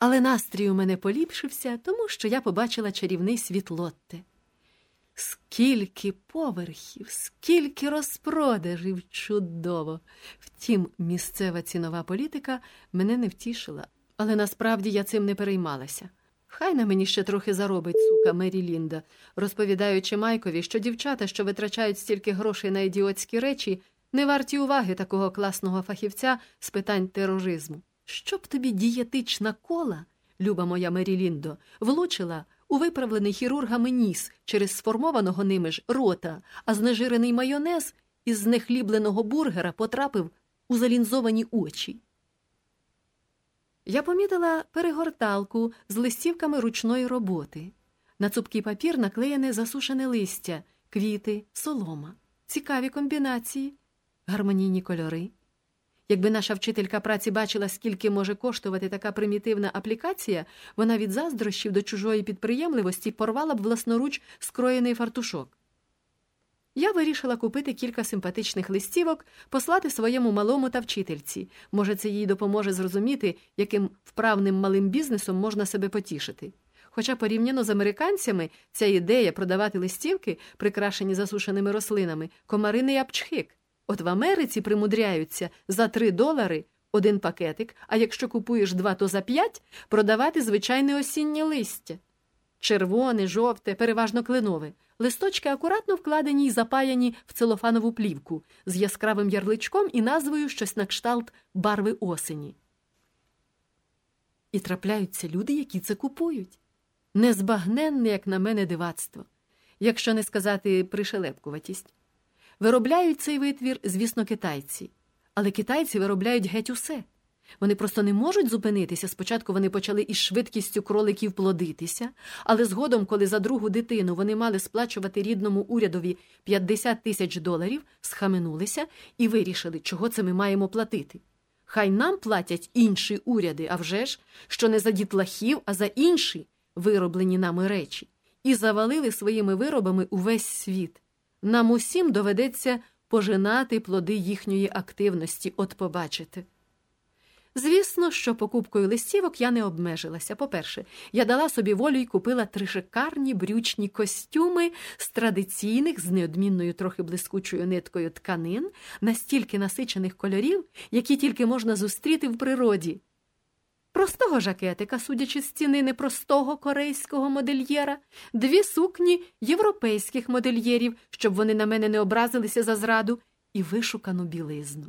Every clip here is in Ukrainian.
Але настрій у мене поліпшився, тому що я побачила чарівний світ Лотте. Скільки поверхів, скільки розпродажів чудово. Втім, місцева цінова політика мене не втішила, але насправді я цим не переймалася. Хай на мені ще трохи заробить сука Мері Лінда, розповідаючи Майкові, що дівчата, що витрачають стільки грошей на ідіотські речі, не варті уваги такого класного фахівця з питань тероризму. Щоб тобі дієтична кола, люба моя Мері Ліндо, влучила у виправлений хірургами ніс через сформованого ними ж рота, а знежирений майонез із знехлібленого бургера потрапив у залінзовані очі. Я помітила перегорталку з листівками ручної роботи. На цупкий папір наклеєне засушене листя, квіти, солома, цікаві комбінації, гармонійні кольори. Якби наша вчителька праці бачила, скільки може коштувати така примітивна аплікація, вона від заздрощів до чужої підприємливості порвала б власноруч скроєний фартушок. Я вирішила купити кілька симпатичних листівок, послати своєму малому та вчительці. Може, це їй допоможе зрозуміти, яким вправним малим бізнесом можна себе потішити. Хоча порівняно з американцями ця ідея продавати листівки, прикрашені засушеними рослинами, комариний апчхик. От в Америці примудряються за 3 долари один пакетик, а якщо купуєш два, то за 5 продавати звичайне осіннє листя. Червоне, жовте, переважно кленове. Листочки акуратно вкладені й запаяні в целофанову плівку з яскравим ярличком і назвою щось на кшталт барви осені. І трапляються люди, які це купують. Незбагненне, як на мене, дивацтво, якщо не сказати пришелепкуватість. Виробляють цей витвір, звісно, китайці, але китайці виробляють геть усе. Вони просто не можуть зупинитися. Спочатку вони почали із швидкістю кроликів плодитися, але згодом, коли за другу дитину вони мали сплачувати рідному урядові 50 тисяч доларів, схаменулися і вирішили, чого це ми маємо платити. Хай нам платять інші уряди, а вже ж, що не за дітлахів, а за інші вироблені нами речі, і завалили своїми виробами увесь світ. Нам усім доведеться пожинати плоди їхньої активності, от побачите. Звісно, що покупкою листівок я не обмежилася. По-перше, я дала собі волю і купила три шикарні брючні костюми з традиційних, з неодмінною трохи блискучою ниткою тканин, настільки насичених кольорів, які тільки можна зустріти в природі. Простого жакетика, судячи з ціни непростого корейського модельєра, дві сукні європейських модельєрів, щоб вони на мене не образилися за зраду, і вишукану білизну.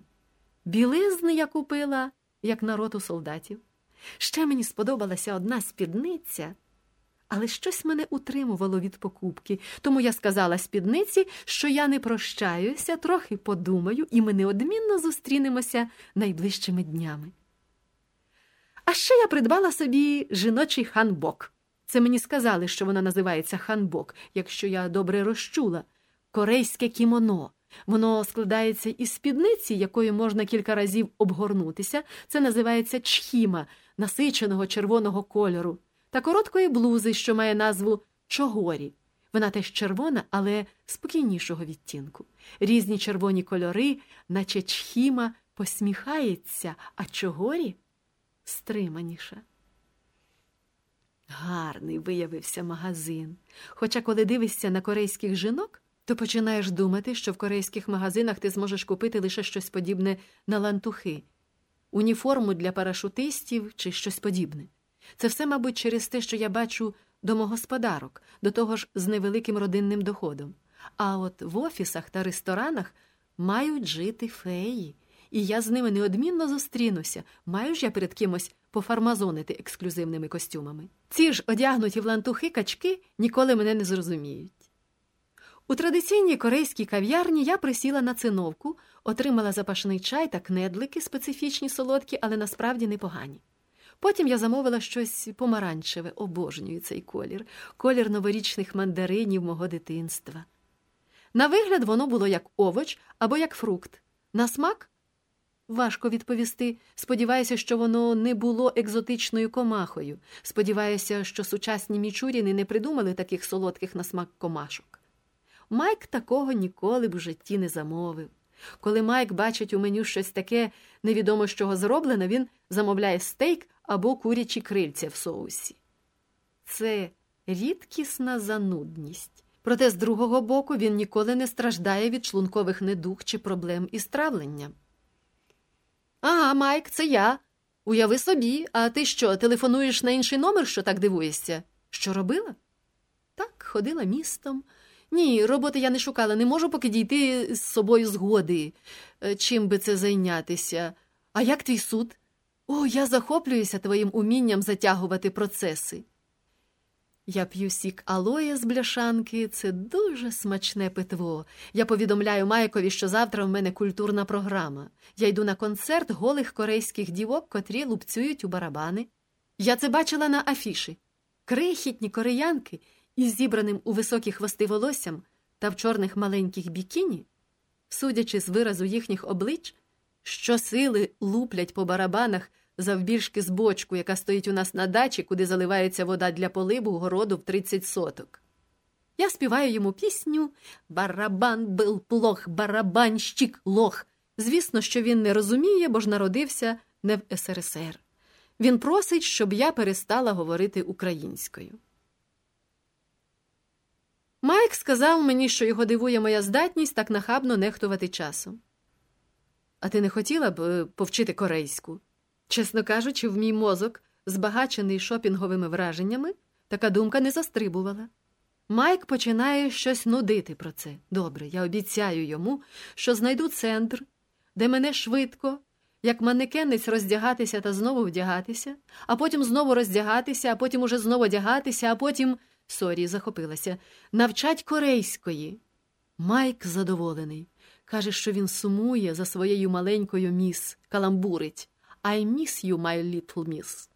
Білизни я купила як на роту солдатів. Ще мені сподобалася одна спідниця, але щось мене утримувало від покупки, тому я сказала спідниці, що я не прощаюся, трохи подумаю, і ми неодмінно зустрінемося найближчими днями. А ще я придбала собі жіночий ханбок. Це мені сказали, що вона називається ханбок, якщо я добре розчула, корейське кімоно. Воно складається із спідниці, якою можна кілька разів обгорнутися. Це називається чхіма, насиченого червоного кольору, та короткої блузи, що має назву чогорі. Вона теж червона, але спокійнішого відтінку. Різні червоні кольори, наче чхіма посміхається, а чогорі стриманіша. Гарний виявився магазин. Хоча, коли дивишся на корейських жінок, то починаєш думати, що в корейських магазинах ти зможеш купити лише щось подібне на лантухи, уніформу для парашутистів чи щось подібне. Це все, мабуть, через те, що я бачу домогосподарок, до того ж з невеликим родинним доходом. А от в офісах та ресторанах мають жити феї, і я з ними неодмінно зустрінуся, маю ж я перед кимось пофармазонити ексклюзивними костюмами. Ці ж одягнуті в лантухи качки ніколи мене не зрозуміють. У традиційній корейській кав'ярні я присіла на циновку, отримала запашний чай та кнедлики, специфічні солодкі, але насправді непогані. Потім я замовила щось помаранчеве, обожнюю цей колір, колір новорічних мандаринів мого дитинства. На вигляд, воно було як овоч або як фрукт. На смак важко відповісти. Сподіваюся, що воно не було екзотичною комахою. Сподіваюся, що сучасні мічуріни не придумали таких солодких на смак комашок. Майк такого ніколи б у житті не замовив. Коли Майк бачить у меню щось таке невідомо з чого зроблено, він замовляє стейк або курячі крильця в соусі. Це рідкісна занудність. Проте, з другого боку, він ніколи не страждає від шлункових недуг чи проблем із травленням. Ага, Майк, це я. Уяви собі, а ти що, телефонуєш на інший номер, що так дивуєшся? Що робила? Так, ходила містом. Ні, роботи я не шукала, не можу поки дійти з собою згоди. Е, Чим би це зайнятися? А як твій суд? О, я захоплююся твоїм умінням затягувати процеси. Я п'ю сік алоє з бляшанки, це дуже смачне питво. Я повідомляю Майкові, що завтра в мене культурна програма. Я йду на концерт голих корейських дівок, котрі лупцюють у барабани. Я це бачила на афіші. Крихітні кореянки із зібраним у високі хвости волоссям та в чорних маленьких бікіні, судячи з виразу їхніх облич, щосили луплять по барабанах завбільшки з бочку, яка стоїть у нас на дачі, куди заливається вода для поливу городу в 30 соток. Я співаю йому пісню Барабан бил плох, барабанщик лох. Звісно, що він не розуміє, бо ж народився не в СРСР. Він просить, щоб я перестала говорити українською. Майк сказав мені, що його дивує моя здатність так нахабно нехтувати часом. А ти не хотіла б е, повчити корейську? Чесно кажучи, в мій мозок, збагачений шопінговими враженнями, така думка не застрибувала. Майк починає щось нудити про це. Добре, я обіцяю йому, що знайду центр, де мене швидко, як манекенець роздягатися та знову вдягатися, а потім знову роздягатися, а потім уже знову одягатися, а потім. Sorry, захопилася, навчать корейської. Майк задоволений. Каже, що він сумує за своєю маленькою міс, каламбурить. I miss you, my little miss.